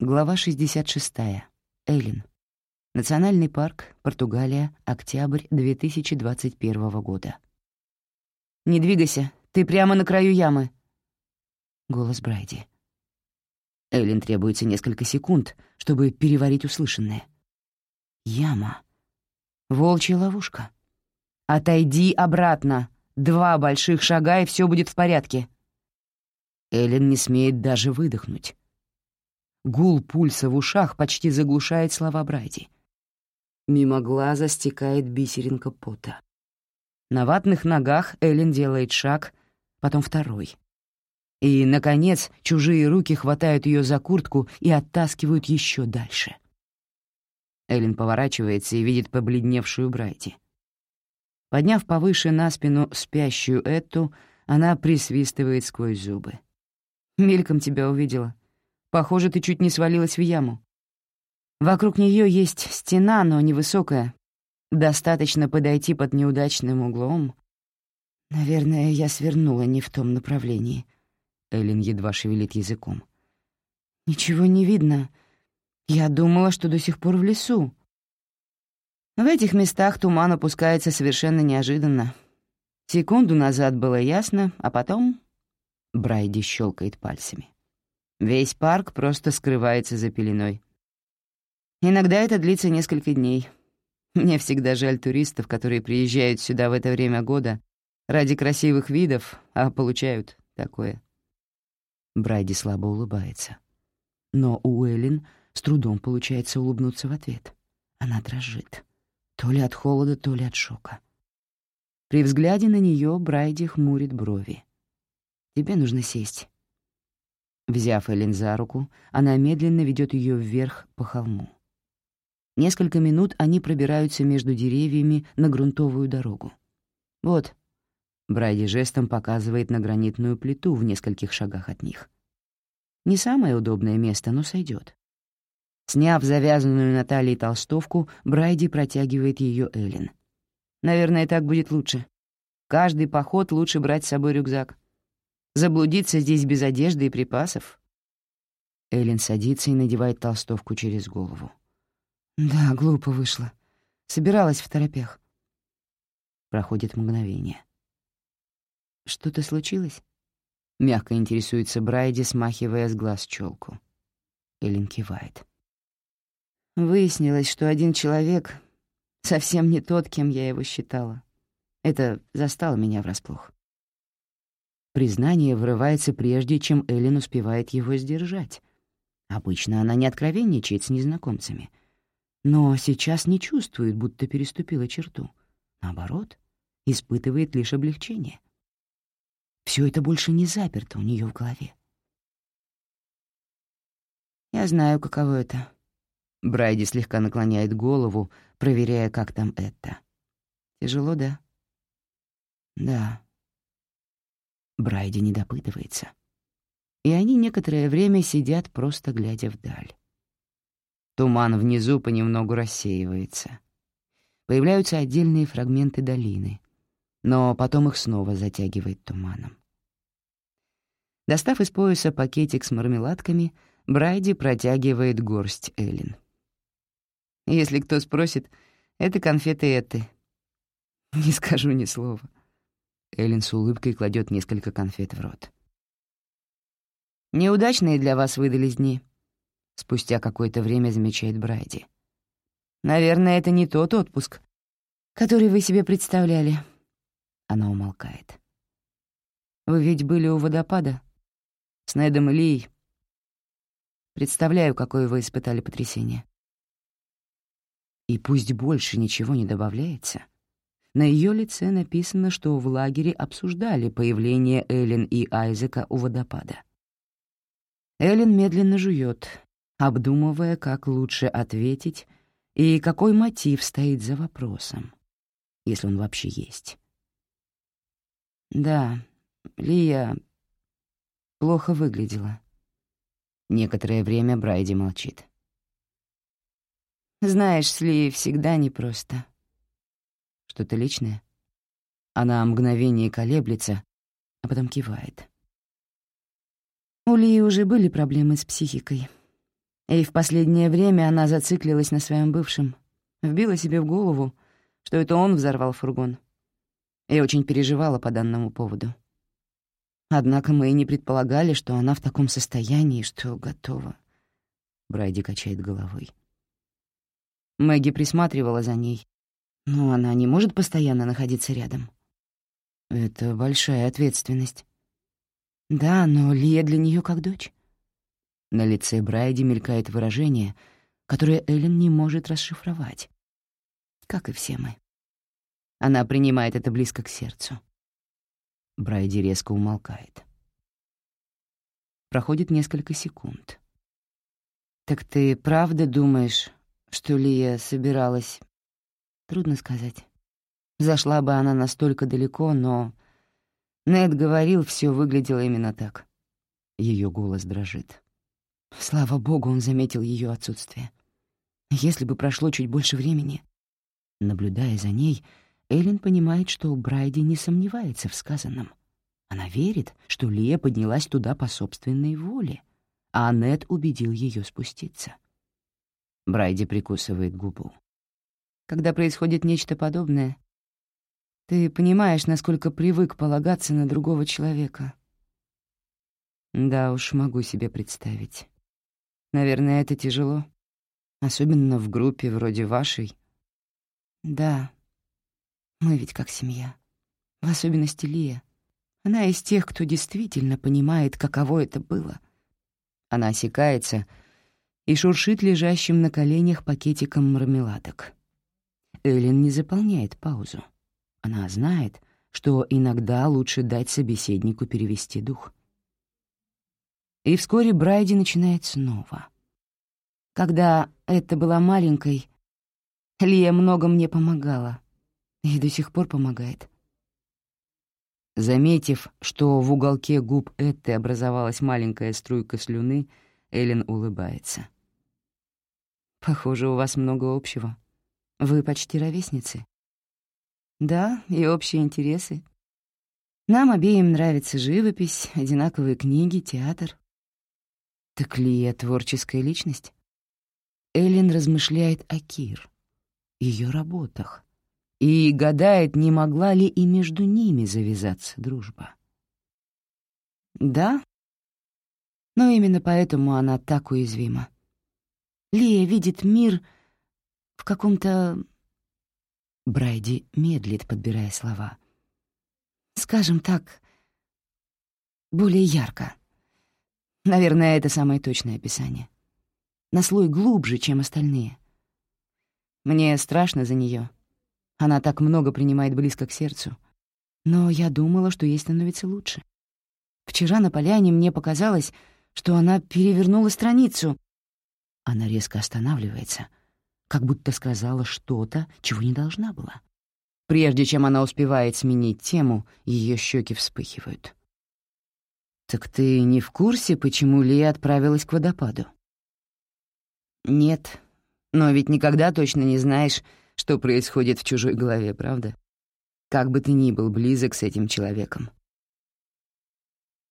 Глава 66. Эллен. Национальный парк, Португалия, октябрь 2021 года. «Не двигайся, ты прямо на краю ямы!» Голос Брайди. Эллен требуется несколько секунд, чтобы переварить услышанное. Яма. Волчья ловушка. «Отойди обратно! Два больших шага, и все будет в порядке!» Эллен не смеет даже выдохнуть. Гул пульса в ушах почти заглушает слова Брайди. Мимо глаза стекает бисеринка пота. На ватных ногах Эллен делает шаг, потом второй. И, наконец, чужие руки хватают ее за куртку и оттаскивают еще дальше. Эллен поворачивается и видит побледневшую Брайди. Подняв повыше на спину спящую Эту, она присвистывает сквозь зубы. «Мельком тебя увидела. Похоже, ты чуть не свалилась в яму. Вокруг нее есть стена, но невысокая. Достаточно подойти под неудачным углом. Наверное, я свернула не в том направлении. Эллен едва шевелит языком. Ничего не видно. Я думала, что до сих пор в лесу. В этих местах туман опускается совершенно неожиданно. Секунду назад было ясно, а потом... Брайди щелкает пальцами. Весь парк просто скрывается за пеленой. Иногда это длится несколько дней. Мне всегда жаль туристов, которые приезжают сюда в это время года ради красивых видов, а получают такое. Брайди слабо улыбается. Но у Эллен с трудом получается улыбнуться в ответ. Она дрожит. То ли от холода, то ли от шока. При взгляде на нее Брайди хмурит брови. «Тебе нужно сесть. Взяв Эллен за руку, она медленно ведет ее вверх по холму. Несколько минут они пробираются между деревьями на грунтовую дорогу. «Вот», — Брайди жестом показывает на гранитную плиту в нескольких шагах от них. Не самое удобное место, но сойдет. Сняв завязанную на талии толстовку, Брайди протягивает ее Эллен. «Наверное, так будет лучше. Каждый поход лучше брать с собой рюкзак. Заблудиться здесь без одежды и припасов? Эллен садится и надевает толстовку через голову. Да, глупо вышло. Собиралась в торопях. Проходит мгновение. Что-то случилось? Мягко интересуется Брайди, смахивая с глаз челку. Эллен кивает. Выяснилось, что один человек совсем не тот, кем я его считала. Это застало меня врасплох. Признание врывается прежде, чем Эллен успевает его сдержать. Обычно она не откровенничает с незнакомцами. Но сейчас не чувствует, будто переступила черту. Наоборот, испытывает лишь облегчение. Все это больше не заперто у нее в голове. «Я знаю, каково это». Брайди слегка наклоняет голову, проверяя, как там это. «Тяжело, да?» «Да», Брайди не допытывается. И они некоторое время сидят, просто глядя вдаль. Туман внизу понемногу рассеивается. Появляются отдельные фрагменты долины, но потом их снова затягивает туманом. Достав из пояса пакетик с мармеладками, Брайди протягивает горсть Эллен. Если кто спросит, это конфеты Эты. Не скажу ни слова. Эллен с улыбкой кладет несколько конфет в рот. «Неудачные для вас выдались дни», — спустя какое-то время замечает Брайди. «Наверное, это не тот отпуск, который вы себе представляли». Она умолкает. «Вы ведь были у водопада? С Недом и Лией? Представляю, какое вы испытали потрясение». И пусть больше ничего не добавляется, — на ее лице написано, что в лагере обсуждали появление Эллен и Айзека у водопада. Эллен медленно жует, обдумывая, как лучше ответить и какой мотив стоит за вопросом, если он вообще есть. Да, Лия плохо выглядела. Некоторое время Брайди молчит. «Знаешь, с Лией всегда непросто», что-то личное? Она мгновение колеблется, а потом кивает. У Лии уже были проблемы с психикой. И в последнее время она зациклилась на своем бывшем, вбила себе в голову, что это он взорвал фургон, и очень переживала по данному поводу. Однако мы и не предполагали, что она в таком состоянии, что готова. Брайди качает головой. Мэгги присматривала за ней, но она не может постоянно находиться рядом. Это большая ответственность. Да, но Лия для нее как дочь. На лице Брайди мелькает выражение, которое Эллен не может расшифровать. Как и все мы. Она принимает это близко к сердцу. Брайди резко умолкает. Проходит несколько секунд. «Так ты правда думаешь, что Лия собиралась...» Трудно сказать. Зашла бы она настолько далеко, но... Нед говорил, все выглядело именно так. Ее голос дрожит. Слава богу, он заметил ее отсутствие. Если бы прошло чуть больше времени... Наблюдая за ней, Эллен понимает, что Брайди не сомневается в сказанном. Она верит, что Лия поднялась туда по собственной воле, а Нед убедил ее спуститься. Брайди прикусывает губу. Когда происходит нечто подобное, ты понимаешь, насколько привык полагаться на другого человека. Да уж, могу себе представить. Наверное, это тяжело. Особенно в группе вроде вашей. Да, мы ведь как семья. В особенности Лия. Она из тех, кто действительно понимает, каково это было. Она осекается и шуршит лежащим на коленях пакетиком мармеладок. Эллен не заполняет паузу. Она знает, что иногда лучше дать собеседнику перевести дух. И вскоре Брайди начинает снова. Когда это была маленькой, Лия много мне помогала — и до сих пор помогает. Заметив, что в уголке губ Этты образовалась маленькая струйка слюны, Эллен улыбается. «Похоже, у вас много общего. Вы почти ровесницы». «Да, и общие интересы. Нам обеим нравится живопись, одинаковые книги, театр». «Так ли я творческая личность?» Эллен размышляет о Кир, ее работах, и гадает, не могла ли и между ними завязаться дружба. Да, но именно поэтому она так уязвима. Лия видит мир в каком-то... Брайди медлит, подбирая слова. Скажем так, более ярко. Наверное, это самое точное описание. На слой глубже, чем остальные. Мне страшно за нее. Она так много принимает близко к сердцу. Но я думала, что ей становится лучше. Вчера на поляне мне показалось, что она перевернула страницу. Она резко останавливается, как будто сказала что-то, чего не должна была. Прежде чем она успевает сменить тему, ее щеки вспыхивают. «Так ты не в курсе, почему Лия отправилась к водопаду?» «Нет, но ведь никогда точно не знаешь, что происходит в чужой голове, правда? Как бы ты ни был близок с этим человеком.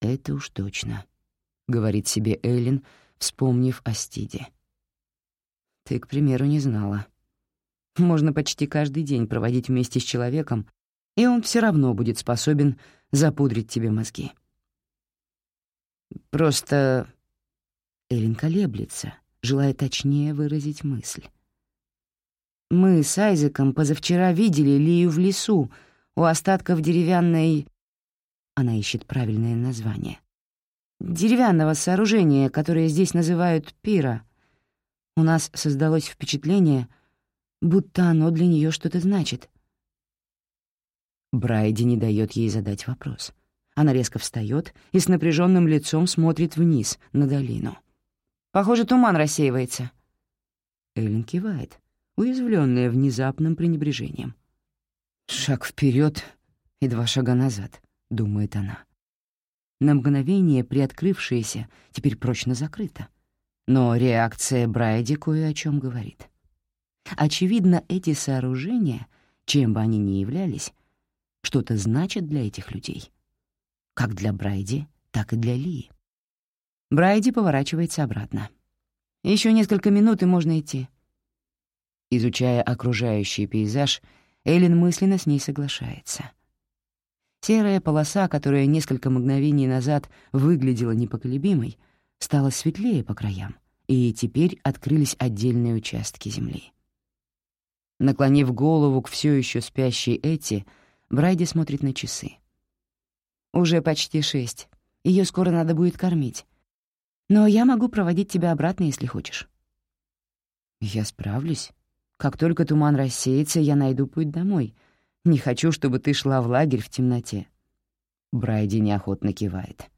«Это уж точно», — говорит себе Эллен, вспомнив о Стиде. «Ты, к примеру, не знала. Можно почти каждый день проводить вместе с человеком, и он все равно будет способен запудрить тебе мозги. Просто...» Эллен колеблется, желая точнее выразить мысль. Мы с Айзеком позавчера видели Лию в лесу, у остатков деревянной... Она ищет правильное название. Деревянного сооружения, которое здесь называют пира. У нас создалось впечатление, будто оно для нее что-то значит. Брайди не дает ей задать вопрос. Она резко встает и с напряженным лицом смотрит вниз, на долину. «Похоже, туман рассеивается». Эллен кивает уязвленная внезапным пренебрежением. «Шаг вперед и два шага назад», — думает она. На мгновение приоткрывшееся теперь прочно закрыто. Но реакция Брайди кое о чем говорит. Очевидно, эти сооружения, чем бы они ни являлись, что-то значат для этих людей. Как для Брайди, так и для Ли. Брайди поворачивается обратно. Еще несколько минут, и можно идти». Изучая окружающий пейзаж, Эллен мысленно с ней соглашается. Серая полоса, которая несколько мгновений назад выглядела непоколебимой, стала светлее по краям, и теперь открылись отдельные участки земли. Наклонив голову к все еще спящей Эти, Брайди смотрит на часы. «Уже почти шесть. Ее скоро надо будет кормить. Но я могу проводить тебя обратно, если хочешь». «Я справлюсь. Как только туман рассеется, я найду путь домой. Не хочу, чтобы ты шла в лагерь в темноте». Брайди неохотно кивает.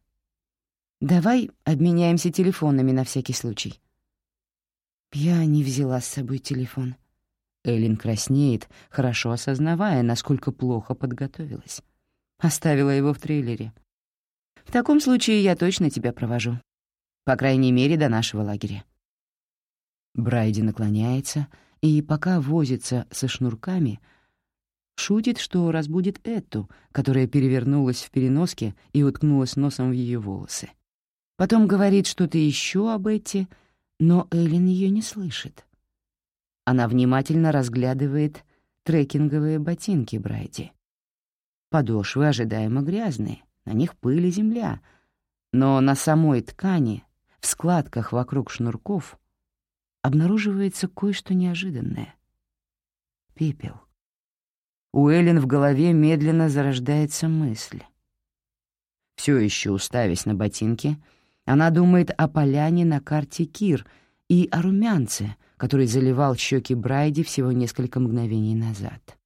«Давай обменяемся телефонами на всякий случай». Я не взяла с собой телефон. Эллен краснеет, хорошо осознавая, насколько плохо подготовилась. Оставила его в трейлере. В таком случае я точно тебя провожу. По крайней мере, до нашего лагеря. Брайди наклоняется и, пока возится со шнурками, шутит, что разбудит Эту, которая перевернулась в переноске и уткнулась носом в ее волосы. Потом говорит что-то еще об Этти, но Эллен ее не слышит. Она внимательно разглядывает трекинговые ботинки Брайди. Подошвы ожидаемо грязные, на них пыль и земля, но на самой ткани, в складках вокруг шнурков, обнаруживается кое-что неожиданное — пепел. У Эллен в голове медленно зарождается мысль. Все еще уставясь на ботинки, она думает о поляне на карте Кир и о румянце — который заливал щеки Брайди всего несколько мгновений назад.